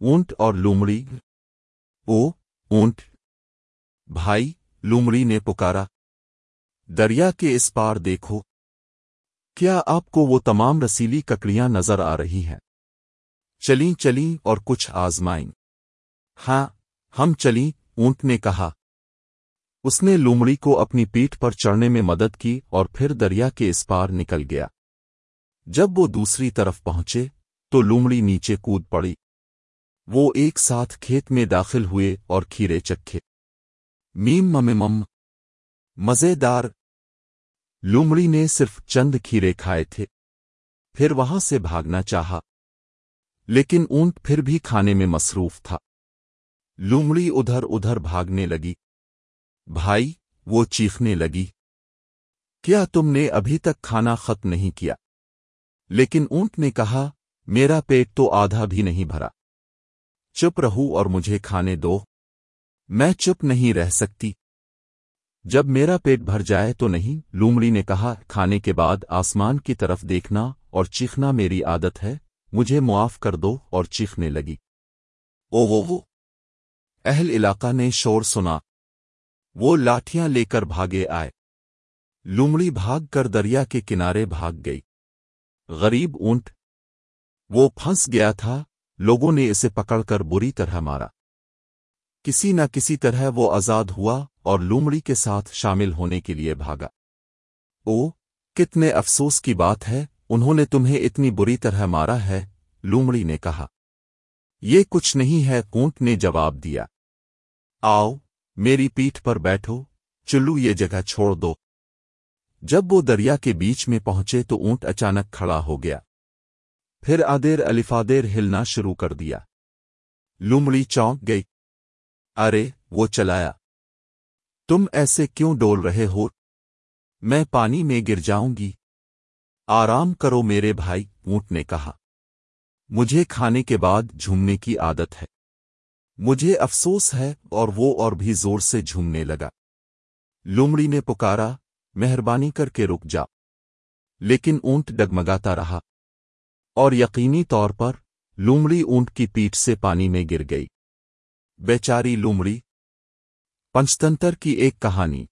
اونٹ اور لومڑی۔ او، اونٹ۔ بھائی، لومڑی نے پکارا۔ دریا کے اس پار دیکھو۔ کیا آپ کو وہ تمام رسیلی ککڑیاں نظر آ رہی ہیں؟ چلیں چلیں اور کچھ آزمائیں۔ ہاں ہم چلیں، اونٹ نے کہا۔ اس نے لومڑی کو اپنی پیٹھ پر چڑھنے میں مدد کی اور پھر دریا کے اس پار نکل گیا۔ جب وہ دوسری طرف پہنچے تو لومڑی نیچے کود پڑی۔ وہ ایک ساتھ کھیت میں داخل ہوئے اور کھیرے چکھے۔ میم مم مم۔ مزیدار۔ لومڑی نے صرف چند کھیرے کھائے تھے۔ پھر وہاں سے بھاگنا چاہا۔ لیکن اونٹ پھر بھی کھانے میں مصروف تھا۔ لومڑی ادھر ادھر بھاگنے لگی۔ بھائی، وہ چیخنے لگی۔ کیا تم نے ابھی تک کھانا ختم نہیں کیا؟ لیکن اونٹ نے کہا، میرا پیٹ تو آدھا بھی نہیں بھرا۔ چپ رہو اور مجھے کھانے دو۔ میں چپ نہیں رہ سکتی۔ جب میرا پیٹ بھر جائے تو نہیں، لومڑی نے کہا، کھانے کے بعد آسمان کی طرف دیکھنا اور چیخنا میری عادت ہے، مجھے معاف کر دو اور چیخنے لگی۔ او وہ وہ۔ اہل علاقہ نے شور سنا۔ وہ لاٹھیاں لے کر بھاگے آئے۔ لومڑی بھاگ کر دریا کے کنارے بھاگ گئی۔ غریب اونٹ۔ وہ پھنس گیا تھا۔ لوگوں نے اسے پکڑ کر بری طرح مارا۔ کسی نہ کسی طرح وہ آزاد ہوا اور لومڑی کے ساتھ شامل ہونے کے لیے بھاگا۔ او، کتنے افسوس کی بات ہے، انہوں نے تمہیں اتنی بری طرح مارا ہے، لومڑی نے کہا۔ یہ کچھ نہیں ہے اونٹ نے جواب دیا۔ آؤ، میری پیٹھ پر بیٹھو، چلو یہ جگہ چھوڑ دو۔ جب وہ دریا کے بیچ میں پہنچے تو اونٹ اچانک کھڑا ہو گیا۔ پھر آدیر الفادیر ہلنا شروع کر دیا۔ لومڑی چونک گئی۔ ارے، وہ چلایا۔ تم ایسے کیوں ڈول رہے ہو؟ میں پانی میں گر جاؤں گی۔ آرام کرو میرے بھائی، اونٹ نے کہا۔ مجھے کھانے کے بعد جھومنے کی عادت ہے۔ مجھے افسوس ہے اور وہ اور بھی زور سے جھومنے لگا۔ لومڑی نے پکارا، مہربانی کر کے رک جا۔ لیکن اونٹ ڈگمگاتا رہا۔ اور یقینی طور پر، لومڑی اونٹ کی پیٹ سے پانی میں گر گئی۔ بیچاری لومڑی، پنچتنتر کی ایک کہانی۔